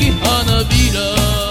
que Hanabira. Ah,